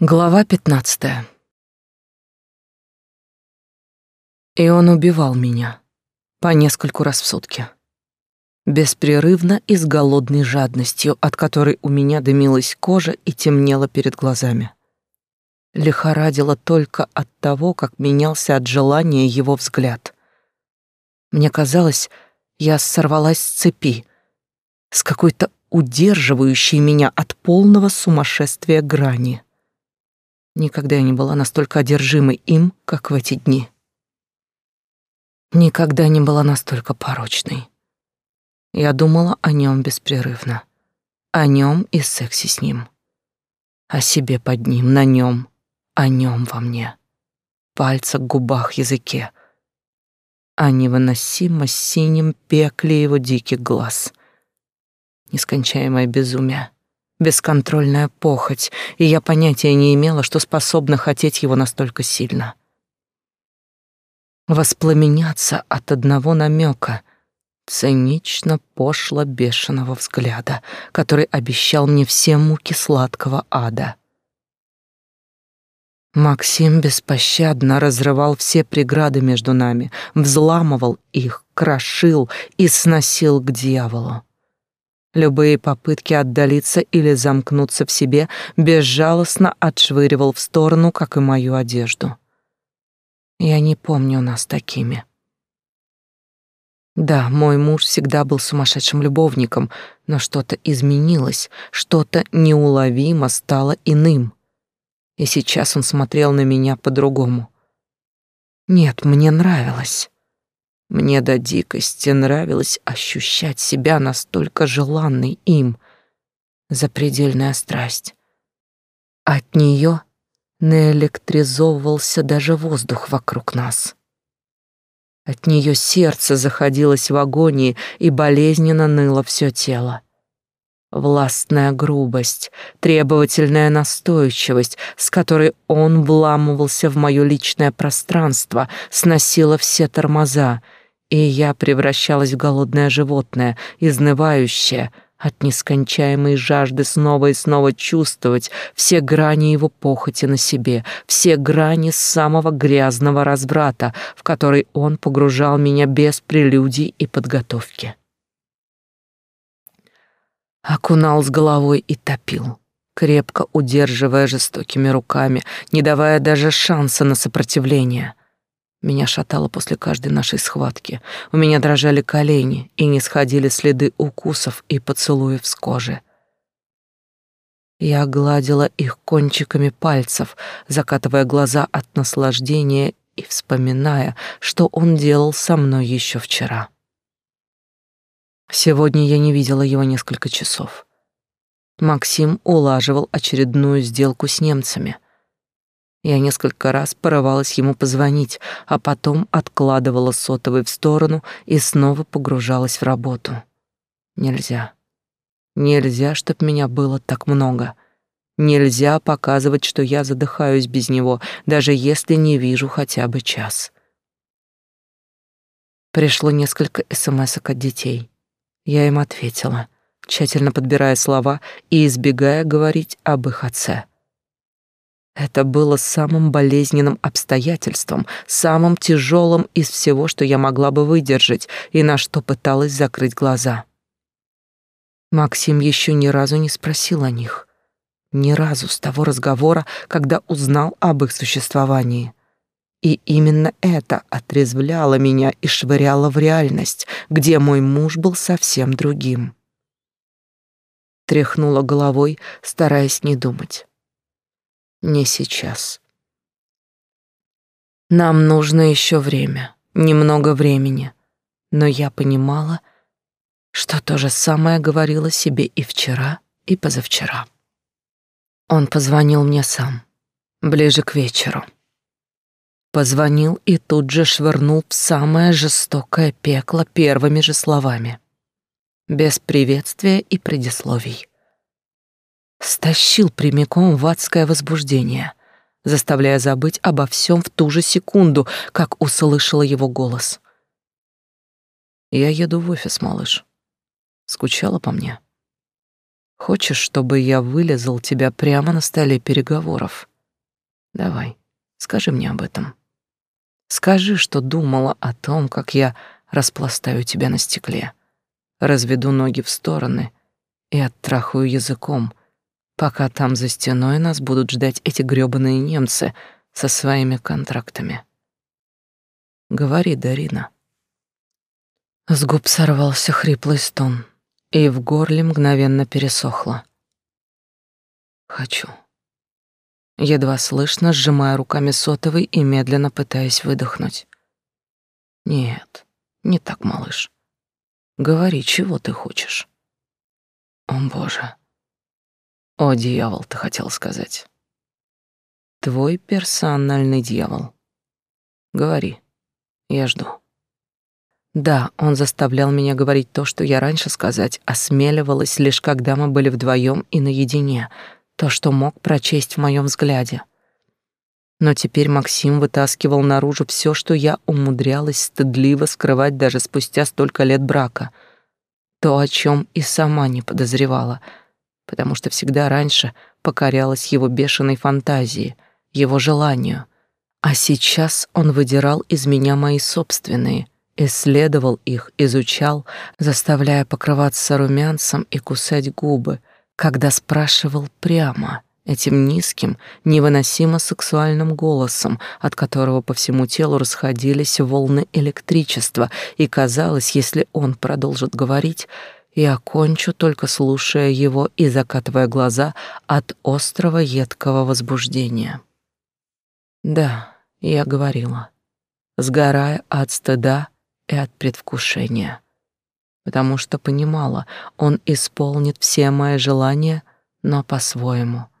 Глава пятнадцатая. И он убивал меня по нескольку раз в сутки. Беспрерывно и с голодной жадностью, от которой у меня дымилась кожа и темнело перед глазами. Лихорадило только от того, как менялся от желания его взгляд. Мне казалось, я сорвалась с цепи, с какой-то удерживающей меня от полного сумасшествия грани. Никогда я не была настолько одержимой им, как в эти дни. Никогда не была настолько порочной. Я думала о нем беспрерывно. О нем и сексе с ним. О себе под ним, на нем, о нем во мне. Пальца к губах, языке. О невыносимо синем пекле его диких глаз. Нескончаемое безумие бесконтрольная похоть, и я понятия не имела, что способна хотеть его настолько сильно. Воспламеняться от одного намека, цинично пошло бешеного взгляда, который обещал мне все муки сладкого ада. Максим беспощадно разрывал все преграды между нами, взламывал их, крошил и сносил к дьяволу. Любые попытки отдалиться или замкнуться в себе безжалостно отшвыривал в сторону, как и мою одежду. Я не помню нас такими. Да, мой муж всегда был сумасшедшим любовником, но что-то изменилось, что-то неуловимо стало иным. И сейчас он смотрел на меня по-другому. Нет, мне нравилось. Мне до дикости нравилось ощущать себя настолько желанной им. Запредельная страсть. От нее наэлектризовывался даже воздух вокруг нас. От нее сердце заходилось в агонии и болезненно ныло все тело. Властная грубость, требовательная настойчивость, с которой он вламывался в мое личное пространство, сносила все тормоза — и я превращалась в голодное животное, изнывающее от нескончаемой жажды снова и снова чувствовать все грани его похоти на себе, все грани самого грязного разврата, в который он погружал меня без прелюдий и подготовки. Окунал с головой и топил крепко удерживая жестокими руками, не давая даже шанса на сопротивление. Меня шатало после каждой нашей схватки. У меня дрожали колени и не сходили следы укусов и поцелуев с кожи. Я гладила их кончиками пальцев, закатывая глаза от наслаждения и вспоминая, что он делал со мной еще вчера. Сегодня я не видела его несколько часов. Максим улаживал очередную сделку с немцами — я несколько раз порывалась ему позвонить, а потом откладывала сотовый в сторону и снова погружалась в работу. Нельзя. Нельзя, чтоб меня было так много. Нельзя показывать, что я задыхаюсь без него, даже если не вижу хотя бы час. Пришло несколько смс-ок от детей. Я им ответила, тщательно подбирая слова и избегая говорить об их отце. Это было самым болезненным обстоятельством, самым тяжелым из всего, что я могла бы выдержать и на что пыталась закрыть глаза. Максим еще ни разу не спросил о них. Ни разу с того разговора, когда узнал об их существовании. И именно это отрезвляло меня и швыряло в реальность, где мой муж был совсем другим. Тряхнула головой, стараясь не думать. Не сейчас. Нам нужно еще время, немного времени. Но я понимала, что то же самое говорила себе и вчера, и позавчера. Он позвонил мне сам, ближе к вечеру. Позвонил и тут же швырнул в самое жестокое пекло первыми же словами. Без приветствия и предисловий стащил прямиком в адское возбуждение, заставляя забыть обо всем в ту же секунду, как услышала его голос. «Я еду в офис, малыш. Скучала по мне?» Хочешь, чтобы я вылезал тебя прямо на столе переговоров? Давай, скажи мне об этом. Скажи, что думала о том, как я распластаю тебя на стекле, разведу ноги в стороны и оттрахаю языком, пока там за стеной нас будут ждать эти грёбаные немцы со своими контрактами. Говори, Дарина. С губ сорвался хриплый стон, и в горле мгновенно пересохло. Хочу. Едва слышно, сжимая руками сотовый и медленно пытаясь выдохнуть. Нет, не так, малыш. Говори, чего ты хочешь. О, Боже. О, дьявол, ты хотел сказать. Твой персональный дьявол. Говори. Я жду. Да, он заставлял меня говорить то, что я раньше сказать осмеливалась лишь когда мы были вдвоем и наедине, то, что мог прочесть в моем взгляде. Но теперь Максим вытаскивал наружу все, что я умудрялась стыдливо скрывать даже спустя столько лет брака. То, о чем и сама не подозревала, потому что всегда раньше покорялась его бешеной фантазии, его желанию. А сейчас он выдирал из меня мои собственные, исследовал их, изучал, заставляя покрываться румянцем и кусать губы, когда спрашивал прямо — этим низким, невыносимо сексуальным голосом, от которого по всему телу расходились волны электричества, и казалось, если он продолжит говорить, я окончу, только слушая его и закатывая глаза от острого едкого возбуждения. Да, я говорила, сгорая от стыда и от предвкушения, потому что понимала, он исполнит все мои желания, но по-своему —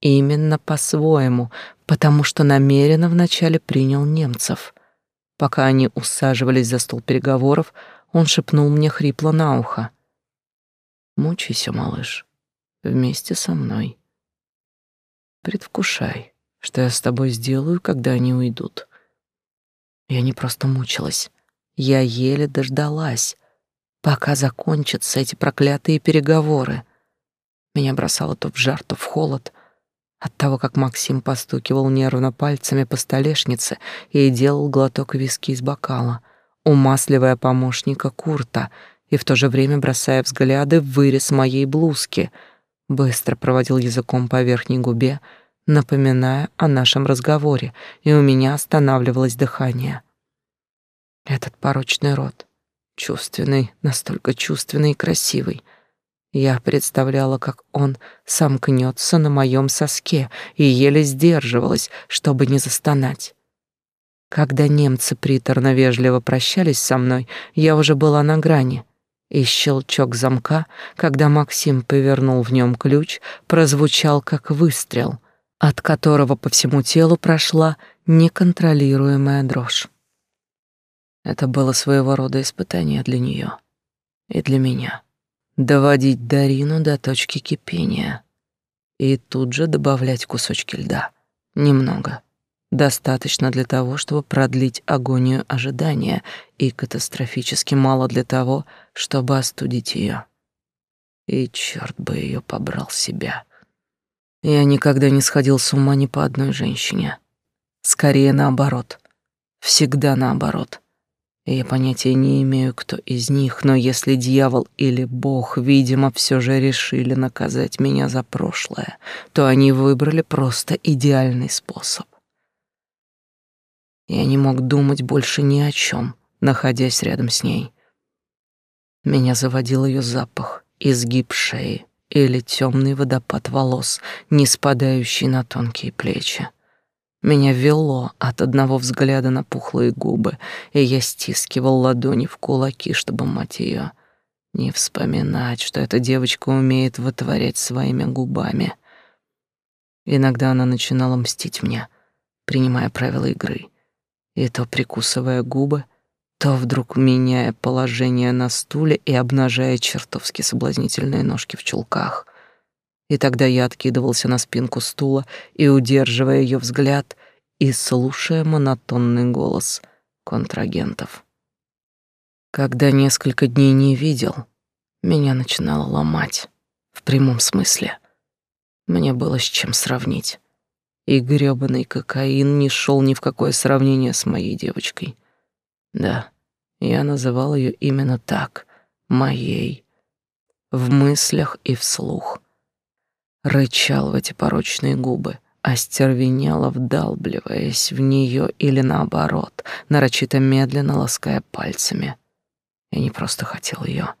Именно по-своему, потому что намеренно вначале принял немцев. Пока они усаживались за стол переговоров, он шепнул мне хрипло на ухо. «Мучайся, малыш, вместе со мной. Предвкушай, что я с тобой сделаю, когда они уйдут». Я не просто мучилась, я еле дождалась, пока закончатся эти проклятые переговоры. Меня бросало то в жар, то в холод — от того, как Максим постукивал нервно пальцами по столешнице и делал глоток виски из бокала, умасливая помощника Курта и в то же время бросая взгляды в вырез моей блузки, быстро проводил языком по верхней губе, напоминая о нашем разговоре, и у меня останавливалось дыхание. Этот порочный рот, чувственный, настолько чувственный и красивый — я представляла, как он сомкнется на моем соске и еле сдерживалась, чтобы не застонать. Когда немцы приторно-вежливо прощались со мной, я уже была на грани, и щелчок замка, когда Максим повернул в нем ключ, прозвучал как выстрел, от которого по всему телу прошла неконтролируемая дрожь. Это было своего рода испытание для нее и для меня доводить Дарину до точки кипения и тут же добавлять кусочки льда. Немного. Достаточно для того, чтобы продлить агонию ожидания, и катастрофически мало для того, чтобы остудить ее. И черт бы ее побрал себя. Я никогда не сходил с ума ни по одной женщине. Скорее наоборот. Всегда наоборот. Я понятия не имею, кто из них, но если дьявол или бог, видимо, все же решили наказать меня за прошлое, то они выбрали просто идеальный способ. Я не мог думать больше ни о чем, находясь рядом с ней. Меня заводил ее запах, изгиб шеи или темный водопад волос, не спадающий на тонкие плечи. Меня вело от одного взгляда на пухлые губы, и я стискивал ладони в кулаки, чтобы, мать ее, не вспоминать, что эта девочка умеет вытворять своими губами. Иногда она начинала мстить мне, принимая правила игры, и то прикусывая губы, то вдруг меняя положение на стуле и обнажая чертовски соблазнительные ножки в чулках. И тогда я откидывался на спинку стула и, удерживая ее взгляд и слушая монотонный голос контрагентов. Когда несколько дней не видел, меня начинало ломать. В прямом смысле. Мне было с чем сравнить. И грёбаный кокаин не шел ни в какое сравнение с моей девочкой. Да, я называл ее именно так, моей, в мыслях и вслух. Рычал в эти порочные губы, остервенело вдалбливаясь в нее или наоборот, нарочито медленно лаская пальцами. Я не просто хотел ее,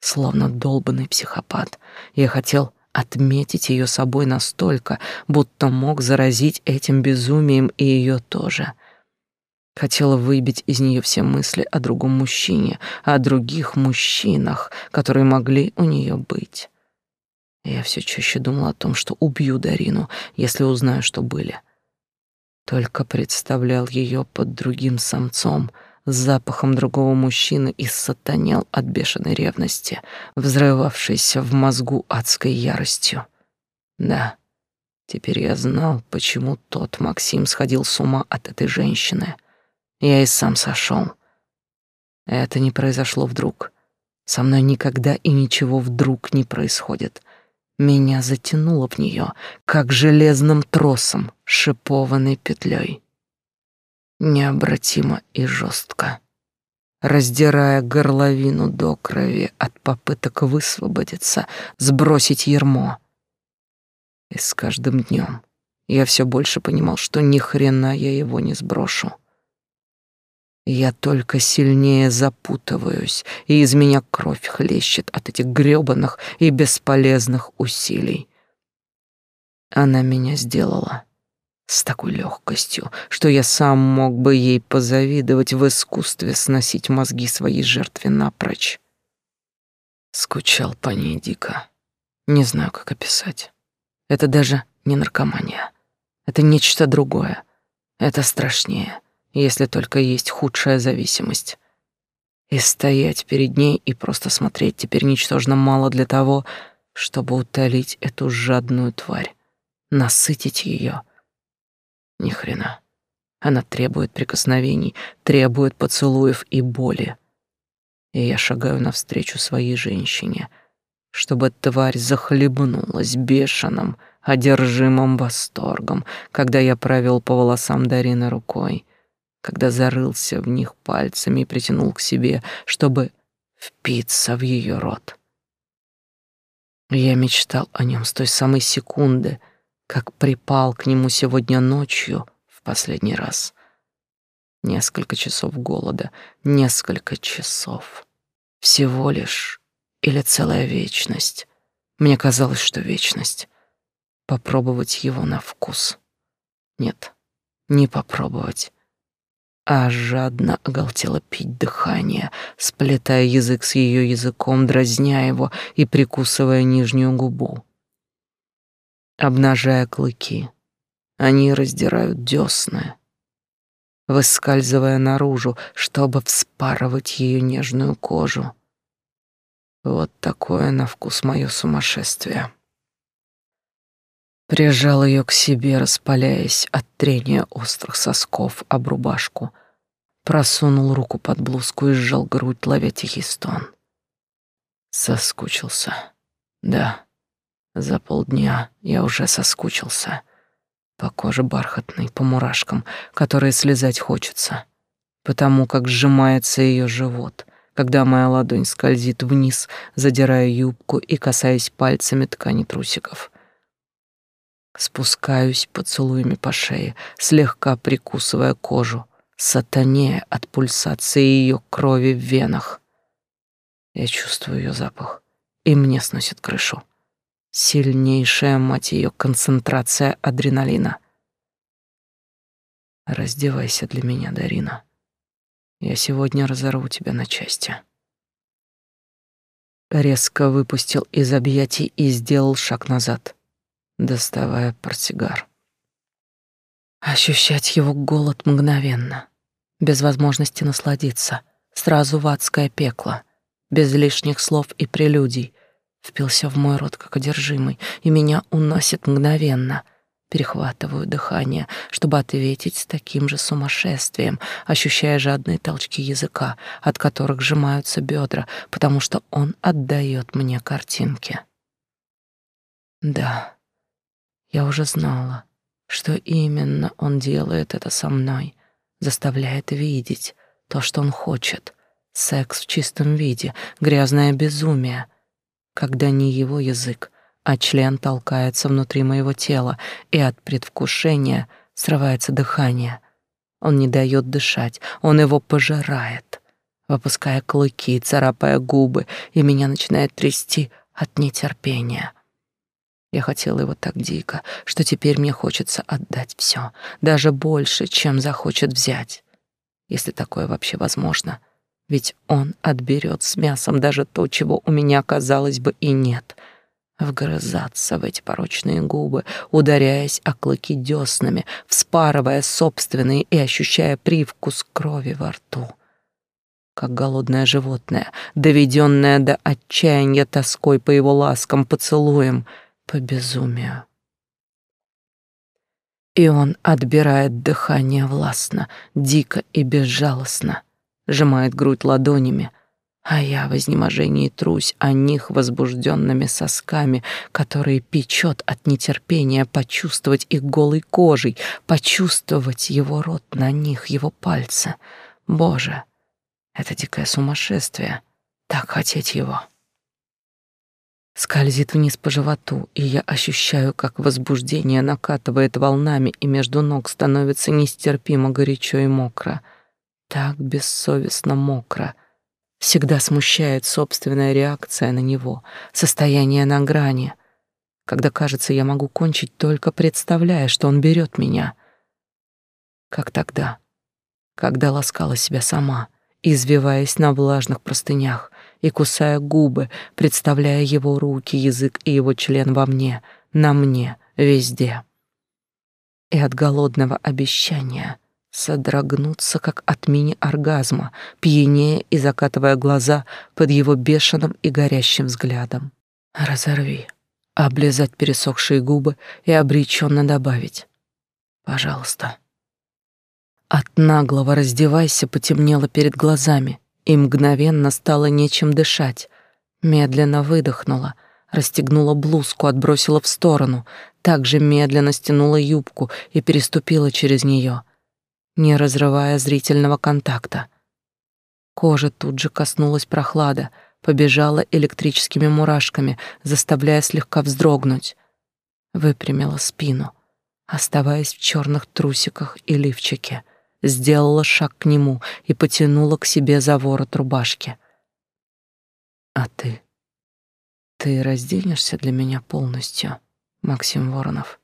словно долбанный психопат. Я хотел отметить ее собой настолько, будто мог заразить этим безумием и ее тоже. Хотела выбить из нее все мысли о другом мужчине, о других мужчинах, которые могли у нее быть. Я все чаще думал о том, что убью Дарину, если узнаю, что были. Только представлял ее под другим самцом, с запахом другого мужчины и сатанел от бешеной ревности, взрывавшейся в мозгу адской яростью. Да, теперь я знал, почему тот Максим сходил с ума от этой женщины — я и сам сошел. Это не произошло вдруг. Со мной никогда и ничего вдруг не происходит. Меня затянуло в нее, как железным тросом, шипованной петлей. Необратимо и жестко, раздирая горловину до крови от попыток высвободиться, сбросить ермо. И с каждым днем я все больше понимал, что ни хрена я его не сброшу. Я только сильнее запутываюсь, и из меня кровь хлещет от этих грёбаных и бесполезных усилий. Она меня сделала с такой легкостью, что я сам мог бы ей позавидовать в искусстве сносить мозги своей жертве напрочь. Скучал по ней дико. Не знаю, как описать. Это даже не наркомания. Это нечто другое. Это страшнее если только есть худшая зависимость. И стоять перед ней и просто смотреть теперь ничтожно мало для того, чтобы утолить эту жадную тварь, насытить ее. Ни хрена. Она требует прикосновений, требует поцелуев и боли. И я шагаю навстречу своей женщине, чтобы тварь захлебнулась бешеным, одержимым восторгом, когда я провел по волосам Дарины рукой, когда зарылся в них пальцами и притянул к себе, чтобы впиться в ее рот. Я мечтал о нем с той самой секунды, как припал к нему сегодня ночью в последний раз. Несколько часов голода, несколько часов. Всего лишь или целая вечность. Мне казалось, что вечность. Попробовать его на вкус. Нет, не попробовать а жадно оголтело пить дыхание, сплетая язык с ее языком, дразня его и прикусывая нижнюю губу. Обнажая клыки, они раздирают десны, выскальзывая наружу, чтобы вспарывать ее нежную кожу. Вот такое на вкус мое сумасшествие. Прижал ее к себе, распаляясь от трения острых сосков об рубашку. Просунул руку под блузку и сжал грудь, ловя тихий стон. Соскучился. Да, за полдня я уже соскучился. По коже бархатной, по мурашкам, которые слезать хочется. Потому как сжимается ее живот — когда моя ладонь скользит вниз, задирая юбку и касаясь пальцами ткани трусиков. Спускаюсь поцелуями по шее, слегка прикусывая кожу, сатанея от пульсации ее крови в венах. Я чувствую ее запах, и мне сносит крышу. Сильнейшая, мать ее, концентрация адреналина. Раздевайся для меня, Дарина. Я сегодня разорву тебя на части. Резко выпустил из объятий и сделал шаг назад доставая портсигар. Ощущать его голод мгновенно, без возможности насладиться, сразу в адское пекло, без лишних слов и прелюдий, впился в мой рот как одержимый, и меня уносит мгновенно. Перехватываю дыхание, чтобы ответить с таким же сумасшествием, ощущая жадные толчки языка, от которых сжимаются бедра, потому что он отдает мне картинки. Да, я уже знала, что именно он делает это со мной, заставляет видеть то, что он хочет. Секс в чистом виде, грязное безумие, когда не его язык, а член толкается внутри моего тела, и от предвкушения срывается дыхание. Он не дает дышать, он его пожирает, выпуская клыки, царапая губы, и меня начинает трясти от нетерпения. Я хотела его так дико, что теперь мне хочется отдать все, даже больше, чем захочет взять, если такое вообще возможно. Ведь он отберет с мясом даже то, чего у меня, казалось бы, и нет. Вгрызаться в эти порочные губы, ударяясь о клыки деснами, вспарывая собственные и ощущая привкус крови во рту как голодное животное, доведенное до отчаяния тоской по его ласкам, поцелуем — по безумию. И он отбирает дыхание властно, дико и безжалостно, сжимает грудь ладонями, а я в изнеможении трусь о них возбужденными сосками, которые печет от нетерпения почувствовать их голой кожей, почувствовать его рот на них, его пальцы. Боже, это дикое сумасшествие, так хотеть его скользит вниз по животу, и я ощущаю, как возбуждение накатывает волнами, и между ног становится нестерпимо горячо и мокро. Так бессовестно мокро. Всегда смущает собственная реакция на него, состояние на грани, когда кажется, я могу кончить только представляя, что он берет меня. Как тогда, когда ласкала себя сама, извиваясь на влажных простынях, и кусая губы, представляя его руки, язык и его член во мне, на мне, везде. И от голодного обещания содрогнуться, как от мини-оргазма, пьянее и закатывая глаза под его бешеным и горящим взглядом. «Разорви», облизать пересохшие губы и обреченно добавить «Пожалуйста». От наглого раздевайся потемнело перед глазами, и мгновенно стало нечем дышать. Медленно выдохнула, расстегнула блузку, отбросила в сторону, также медленно стянула юбку и переступила через нее, не разрывая зрительного контакта. Кожа тут же коснулась прохлада, побежала электрическими мурашками, заставляя слегка вздрогнуть. Выпрямила спину, оставаясь в черных трусиках и лифчике — сделала шаг к нему и потянула к себе за ворот рубашки. «А ты? Ты разденешься для меня полностью, Максим Воронов?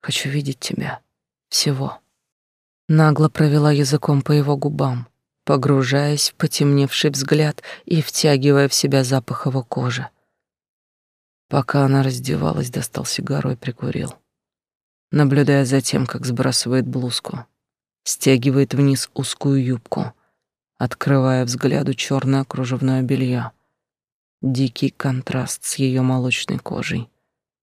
Хочу видеть тебя. Всего». Нагло провела языком по его губам, погружаясь в потемневший взгляд и втягивая в себя запах его кожи. Пока она раздевалась, достал сигару и прикурил, наблюдая за тем, как сбрасывает блузку стягивает вниз узкую юбку, открывая взгляду черное кружевное белье. Дикий контраст с ее молочной кожей.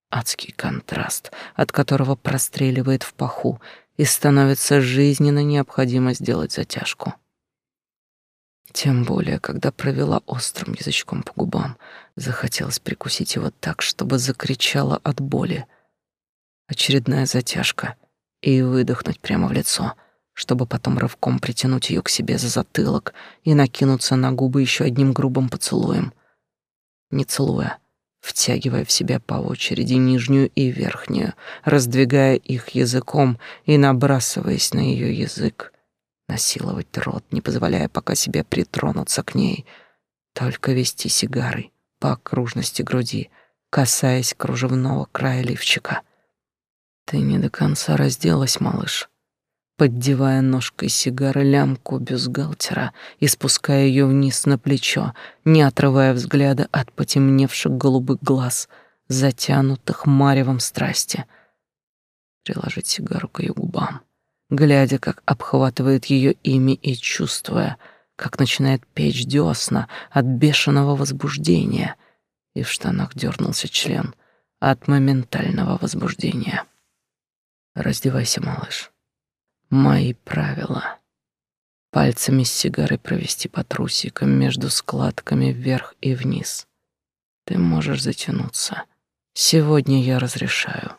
Адский контраст, от которого простреливает в паху и становится жизненно необходимо сделать затяжку. Тем более, когда провела острым язычком по губам, захотелось прикусить его так, чтобы закричала от боли. Очередная затяжка и выдохнуть прямо в лицо — чтобы потом рывком притянуть ее к себе за затылок и накинуться на губы еще одним грубым поцелуем. Не целуя, втягивая в себя по очереди нижнюю и верхнюю, раздвигая их языком и набрасываясь на ее язык, насиловать рот, не позволяя пока себе притронуться к ней, только вести сигарой по окружности груди, касаясь кружевного края лифчика. Ты не до конца разделась, малыш поддевая ножкой сигары лямку бюстгальтера и спуская ее вниз на плечо, не отрывая взгляда от потемневших голубых глаз, затянутых маревом страсти. Приложить сигару к ее губам, глядя, как обхватывает ее ими и чувствуя, как начинает печь десна от бешеного возбуждения, и в штанах дернулся член от моментального возбуждения. «Раздевайся, малыш». Мои правила. Пальцами с сигарой провести по трусикам между складками вверх и вниз. Ты можешь затянуться. Сегодня я разрешаю.